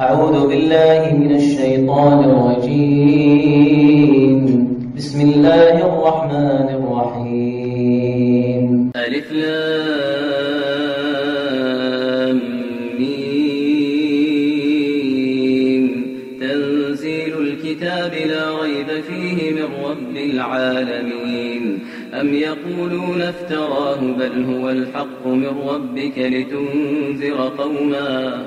أعوذ بالله من الشيطان الرجيم. بسم الله الرحمن الرحيم. ألف لام ميم. تنزيل الكتاب لا ريب فيه من رب العالمين. أم يقولون افتراه بل هو الحق من ربك لتنذر قوما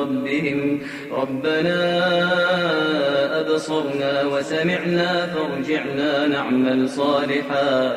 ربهم. ربنا أبصرنا وسمعنا فارجعنا نعمل صالحا.